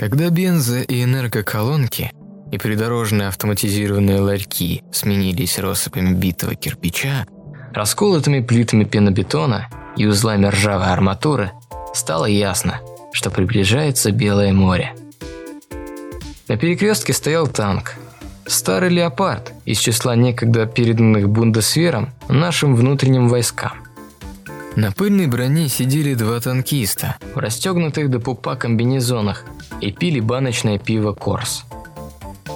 Когда бензо и энергоколонки и придорожные автоматизированные ларьки сменились россыпями битого кирпича, расколотыми плитами пенобетона и узлами ржавой арматуры, стало ясно, что приближается Белое море. На перекрестке стоял танк. Старый леопард из числа некогда переданных Бундесвером нашим внутренним войскам. На пыльной броне сидели два танкиста в расстегнутых до пупа комбинезонах и пили баночное пиво «Корс».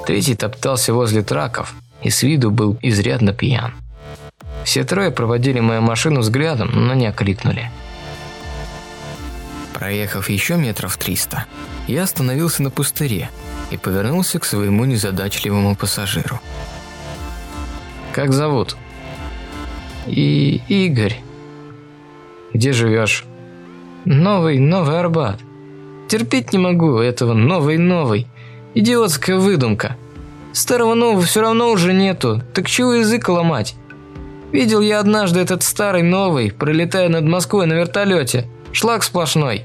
Третий топтался возле траков и с виду был изрядно пьян. Все трое проводили мою машину взглядом, но не окликнули. Проехав еще метров триста, я остановился на пустыре и повернулся к своему незадачливому пассажиру. Как зовут? И Игорь. Где живешь? Новый, Новый Арбат. Терпеть не могу этого новый-новый. Идиотская выдумка. Старого нового все равно уже нету, так чего язык ломать? Видел я однажды этот старый новый, пролетая над Москвой на вертолете. Шлак сплошной.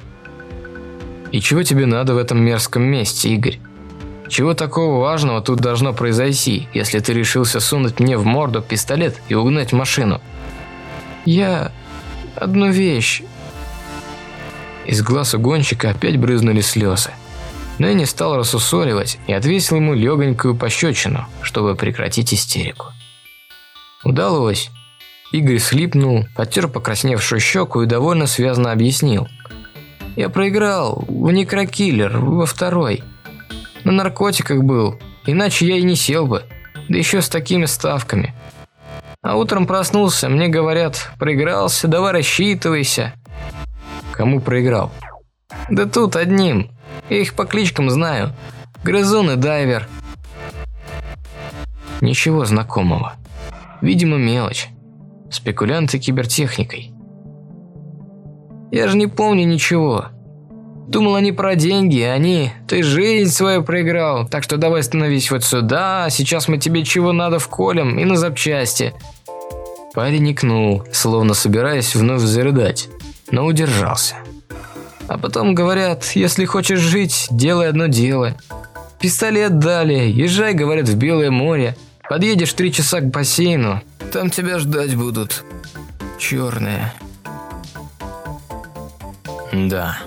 И чего тебе надо в этом мерзком месте, Игорь? Чего такого важного тут должно произойти, если ты решился сунуть мне в морду пистолет и угнать машину? Я... одну вещь. Из глаз угонщика опять брызнули слезы. Но я не стал рассусоливать и отвесил ему легонькую пощечину, чтобы прекратить истерику. Удалось. Игорь слипнул, потер покрасневшую щеку и довольно связно объяснил. Я проиграл в Некрокиллер, во второй. На наркотиках был, иначе я и не сел бы, да еще с такими ставками. А утром проснулся, мне говорят, проигрался, давай рассчитывайся. Кому проиграл? Да тут одним. Я их по кличкам знаю. Грызун и Дайвер. Ничего знакомого. Видимо, мелочь. Спекулянты кибертехникой. Я же не помню ничего. Думал, они про деньги, они... Ты жизнь свою проиграл, так что давай становись вот сюда, сейчас мы тебе чего надо вколем и на запчасти. Парень икнул, словно собираясь вновь зарыдать но удержался. А потом говорят, если хочешь жить, делай одно дело. Пистолет дали, езжай, говорят, в Белое море. Подъедешь три часа к бассейну, там тебя ждать будут. Черные. Да.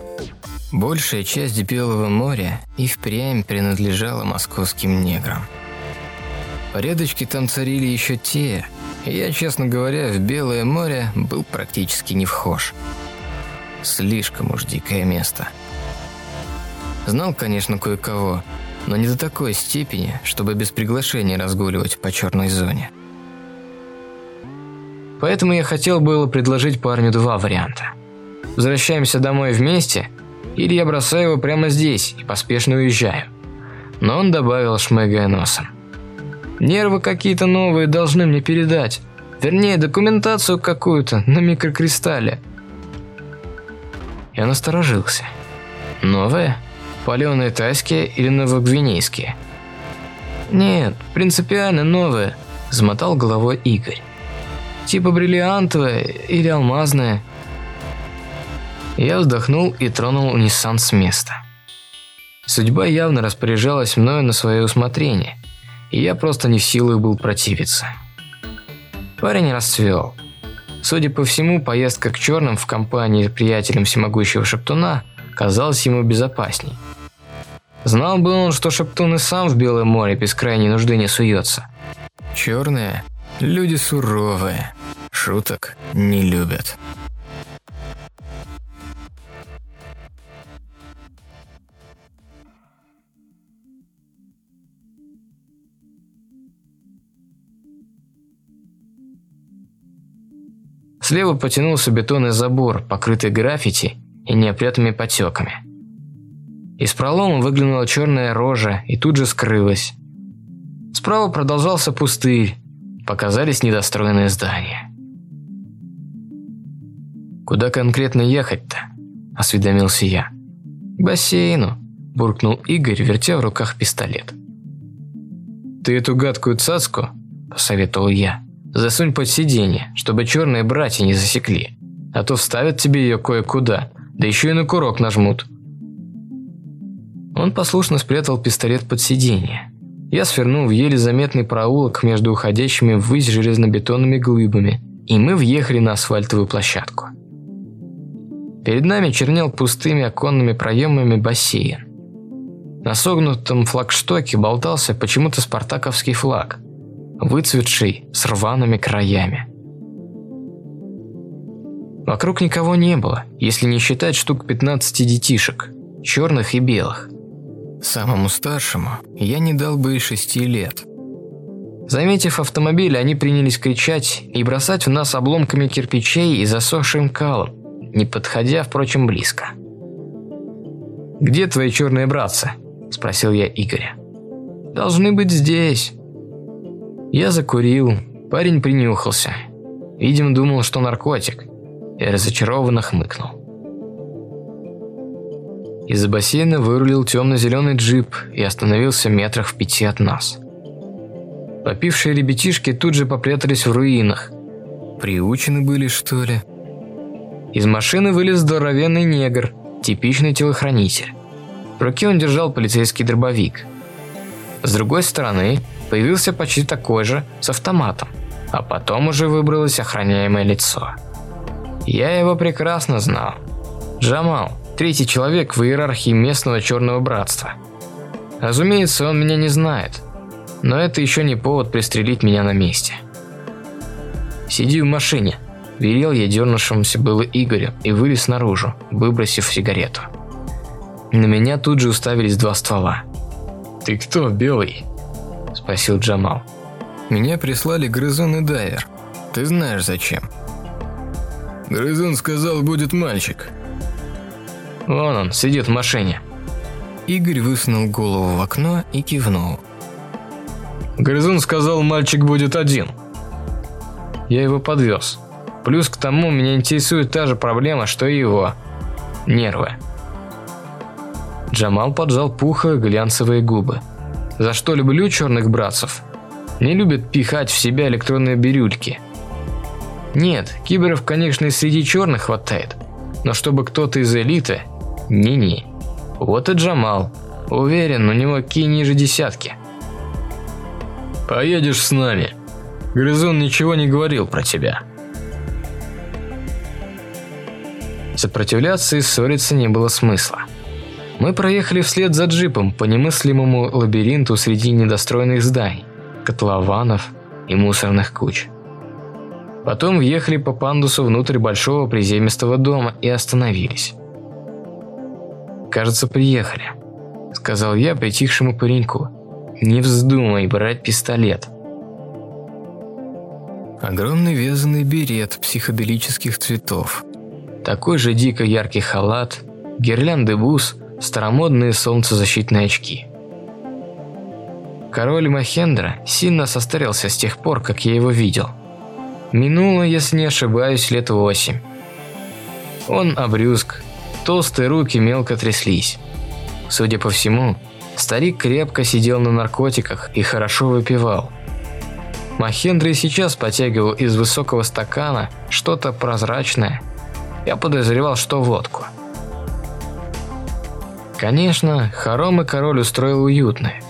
Большая часть Белого моря и впрямь принадлежала московским неграм. Порядочки там царили еще те, и я, честно говоря, в Белое море был практически не вхож. Слишком уж дикое место. Знал, конечно, кое-кого, но не до такой степени, чтобы без приглашения разгуливать по черной зоне. Поэтому я хотел было предложить парню два варианта. Возвращаемся домой вместе, или я бросаю его прямо здесь и поспешно уезжаю. Но он добавил, шмыгая носом. Нервы какие-то новые должны мне передать. Вернее, документацию какую-то на микрокристалле – я насторожился. Новые? Паленые тайские или новогвинейские? Нет, принципиально новые, замотал головой Игорь. Типа бриллиантовые или алмазные. Я вздохнул и тронул Nissan с места. Судьба явно распоряжалась мною на свое усмотрение, и я просто не в силах был противиться. Парень расцвел. Судя по всему, поездка к черным в компании с приятелем всемогущего Шептуна казалась ему безопасней. Знал бы он, что Шептун и сам в Белое море без крайней нужды не суется. Черные – люди суровые, шуток не любят. Слева потянулся бетонный забор, покрытый граффити и неопрятными потеками. Из пролома выглянула черная рожа и тут же скрылась. Справа продолжался пустырь, показались недостроенные здания. «Куда конкретно ехать-то?» – осведомился я. «К бассейну», – буркнул Игорь, вертя в руках пистолет. «Ты эту гадкую цацку», – посоветовал я, – «засунь под сиденье, чтобы черные братья не засекли, а то вставят тебе ее кое-куда, да еще и на курок нажмут». Он послушно спрятал пистолет под сиденье. Я свернул в еле заметный проулок между уходящими ввысь железнобетонными глыбами, и мы въехали на асфальтовую площадку. Перед нами чернел пустыми оконными проемами бассейн. На согнутом флагштоке болтался почему-то спартаковский флаг, выцветший с рваными краями. Вокруг никого не было, если не считать штук 15 детишек, черных и белых. Самому старшему я не дал бы и шести лет. Заметив автомобиль, они принялись кричать и бросать в нас обломками кирпичей и засохшим калом, не подходя, впрочем, близко. «Где твои черные братцы?» – спросил я Игоря. «Должны быть здесь». Я закурил, парень принюхался. Видимо, думал, что наркотик, и разочарованно хмыкнул. Из-за бассейна вырулил темно-зеленый джип и остановился метрах в пяти от нас. Попившие ребятишки тут же попрятались в руинах. Приучены были, что ли? Из машины вылез здоровенный негр, типичный телохранитель. В руке он держал полицейский дробовик. С другой стороны появился почти такой же, с автоматом, а потом уже выбралось охраняемое лицо. Я его прекрасно знал. Джамал, третий человек в иерархии местного черного братства. Разумеется, он меня не знает, но это еще не повод пристрелить меня на месте. «Сиди в машине», Велел я дернувшемуся было Игорю и вылез наружу, выбросив сигарету. На меня тут же уставились два ствола. «Ты кто, белый?» – спросил Джамал. «Меня прислали Грызун и Дайвер. Ты знаешь зачем». «Грызун сказал, будет мальчик». «Вон он, сидит в машине». Игорь высунул голову в окно и кивнул. «Грызун сказал, мальчик будет один». Я его подвез. Плюс к тому меня интересует та же проблема, что и его. Нервы. Джамал поджал пухо глянцевые губы. За что люблю черных братцев? Не любят пихать в себя электронные бирюльки. Нет, киберов, конечно, и среди черных хватает. Но чтобы кто-то из элиты – не-не. Вот и Джамал. Уверен, у него ки ниже десятки. «Поедешь с нами. Грызун ничего не говорил про тебя». Сопротивляться и ссориться не было смысла. Мы проехали вслед за джипом по немыслимому лабиринту среди недостроенных зданий, котлованов и мусорных куч. Потом въехали по пандусу внутрь большого приземистого дома и остановились. «Кажется, приехали», – сказал я притихшему пареньку. «Не вздумай брать пистолет». Огромный вязаный берет психоделических цветов – такой же дико яркий халат, гирлянды бус, старомодные солнцезащитные очки. Король Махендра сильно состарился с тех пор, как я его видел. Минуло, если не ошибаюсь, лет восемь. Он обрюзг, толстые руки мелко тряслись. Судя по всему, старик крепко сидел на наркотиках и хорошо выпивал. Махендра и сейчас потягивал из высокого стакана что-то прозрачное я подозревал, что водку. Конечно, хоромы король устроил уютные.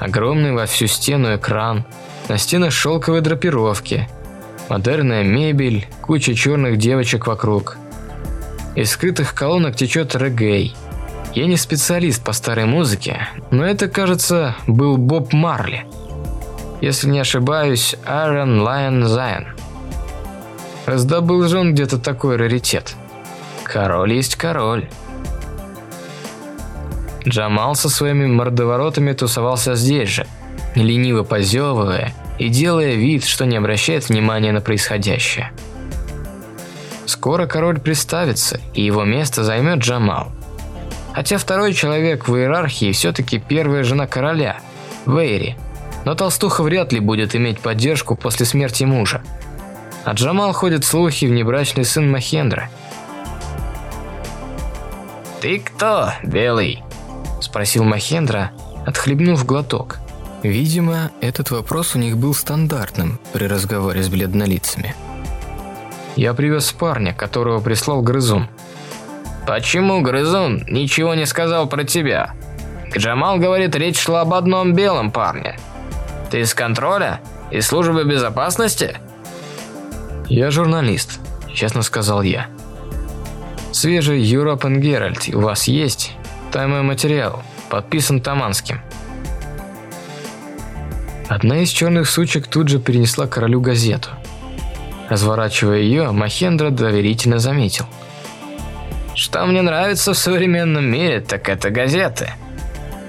Огромный во всю стену экран, на стенах шелковые драпировки, модерная мебель, куча черных девочек вокруг. Из скрытых колонок течет реггей. Я не специалист по старой музыке, но это, кажется, был Боб Марли. Если не ошибаюсь, Аарон Лайон Зайн. Раздобыл же он где-то такой раритет. Король есть король. Джамал со своими мордоворотами тусовался здесь же, лениво позевывая и делая вид, что не обращает внимания на происходящее. Скоро король представится, и его место займет Джамал. Хотя второй человек в иерархии все-таки первая жена короля, Вейри. Но толстуха вряд ли будет иметь поддержку после смерти мужа. А Джамал ходит слухи внебрачный сын Махендра. «Ты кто, Белый?» – спросил Махендра, отхлебнув глоток. Видимо, этот вопрос у них был стандартным при разговоре с бледнолицами. «Я привез парня, которого прислал Грызун». «Почему Грызун ничего не сказал про тебя?» Джамал говорит, речь шла об одном белом парне. Ты из контроля? Из службы безопасности? Я журналист, честно сказал я. Свежий European Herald у вас есть? Там мой материал, подписан Таманским. Одна из черных сучек тут же перенесла королю газету. Разворачивая ее, Махендра доверительно заметил. Что мне нравится в современном мире, так это газеты.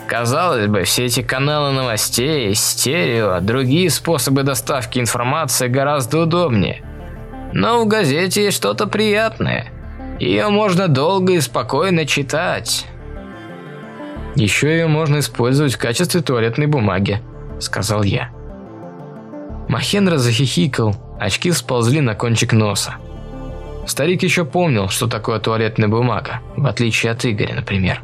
Казалось бы, все эти каналы новостей, стерео, другие способы доставки информации гораздо удобнее. Но в газете есть что-то приятное. Ее можно долго и спокойно читать. Еще ее можно использовать в качестве туалетной бумаги, сказал я. Махендра захихикал, очки сползли на кончик носа. Старик еще помнил, что такое туалетная бумага, в отличие от Игоря, например.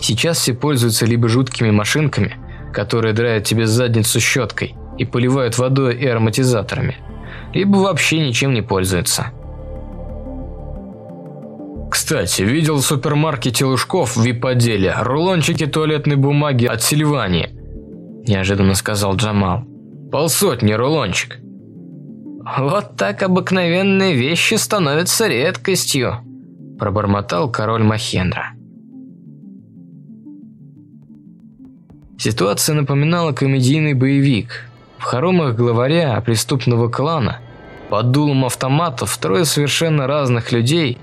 Сейчас все пользуются либо жуткими машинками, которые драят тебе задницу щеткой и поливают водой и ароматизаторами, либо вообще ничем не пользуются. Кстати, видел в супермаркете Лужков в вип-отделе рулончики туалетной бумаги от Сильвании. Неожиданно сказал Джамал. Полсотни рулончик. Вот так обыкновенные вещи становятся редкостью, пробормотал король Махендра. Ситуация напоминала комедийный боевик. В хоромах главаря преступного клана под дулом автоматов трое совершенно разных людей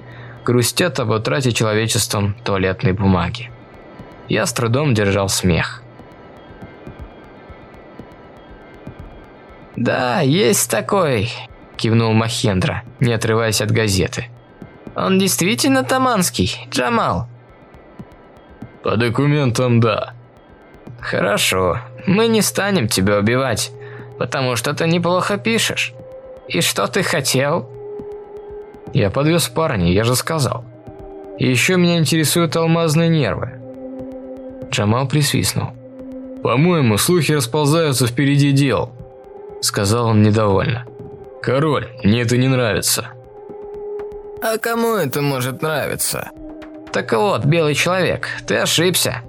грустят об утрате человечеством туалетной бумаги. Я с трудом держал смех. «Да, есть такой», – кивнул Махендра, не отрываясь от газеты. «Он действительно таманский, Джамал?» «По документам, да», Хорошо, мы не станем тебя убивать, потому что ты неплохо пишешь. И что ты хотел? Я подвез парня, я же сказал. И еще меня интересуют алмазные нервы. Джамал присвистнул. «По-моему, слухи расползаются впереди дел», — сказал он недовольно. «Король, мне это не нравится». «А кому это может нравиться?» «Так вот, белый человек, ты ошибся.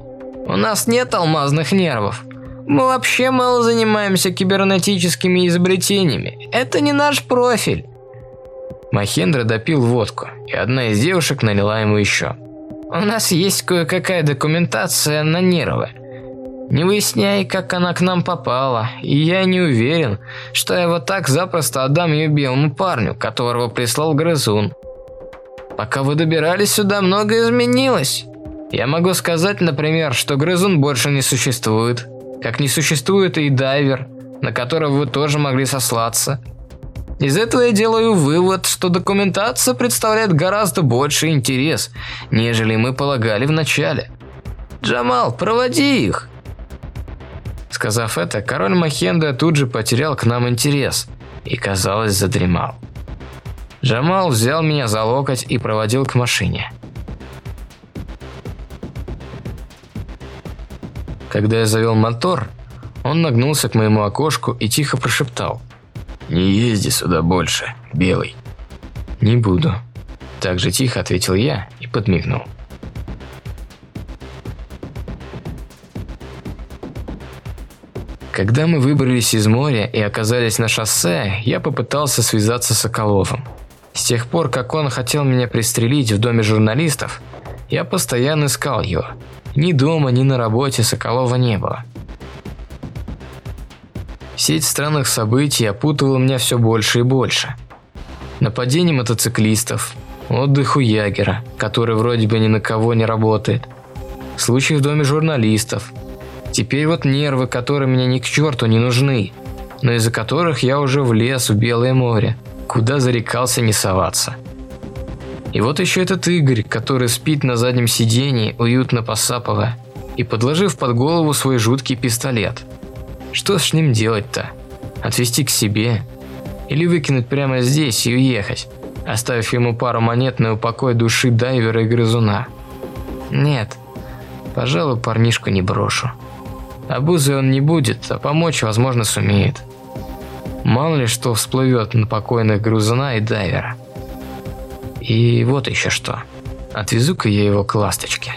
У нас нет алмазных нервов. Мы вообще мало занимаемся кибернетическими изобретениями. Это не наш профиль. Махендра допил водку, и одна из девушек налила ему еще. У нас есть кое-какая документация на нервы. Не выясняй, как она к нам попала, и я не уверен, что я вот так запросто отдам ее белому парню, которого прислал Грызун. Пока вы добирались сюда, многое изменилось. Я могу сказать, например, что грызун больше не существует, как не существует и дайвер, на которого вы тоже могли сослаться. Из этого я делаю вывод, что документация представляет гораздо больше интерес, нежели мы полагали вначале. Джамал, проводи их. Сказав это, король Махенда тут же потерял к нам интерес и, казалось, задремал. Джамал взял меня за локоть и проводил к машине. Когда я завел мотор, он нагнулся к моему окошку и тихо прошептал. «Не езди сюда больше, белый». «Не буду», – так же тихо ответил я и подмигнул. Когда мы выбрались из моря и оказались на шоссе, я попытался связаться с Соколовым. С тех пор, как он хотел меня пристрелить в доме журналистов, я постоянно искал его – ни дома, ни на работе Соколова не было. Сеть странных событий опутывала меня все больше и больше. Нападение мотоциклистов, отдых у Ягера, который вроде бы ни на кого не работает, случай в доме журналистов. Теперь вот нервы, которые мне ни к черту не нужны, но из-за которых я уже влез в Белое море, куда зарекался не соваться. И вот еще этот Игорь, который спит на заднем сидении, уютно посапывая, и подложив под голову свой жуткий пистолет. Что с ним делать-то? Отвезти к себе? Или выкинуть прямо здесь и уехать, оставив ему пару монет на упокой души дайвера и грызуна? Нет, пожалуй, парнишку не брошу. Обузой он не будет, а помочь, возможно, сумеет. Мало ли что всплывет на покойных грызуна и дайвера. И вот еще что. Отвезу-ка я его к ласточке.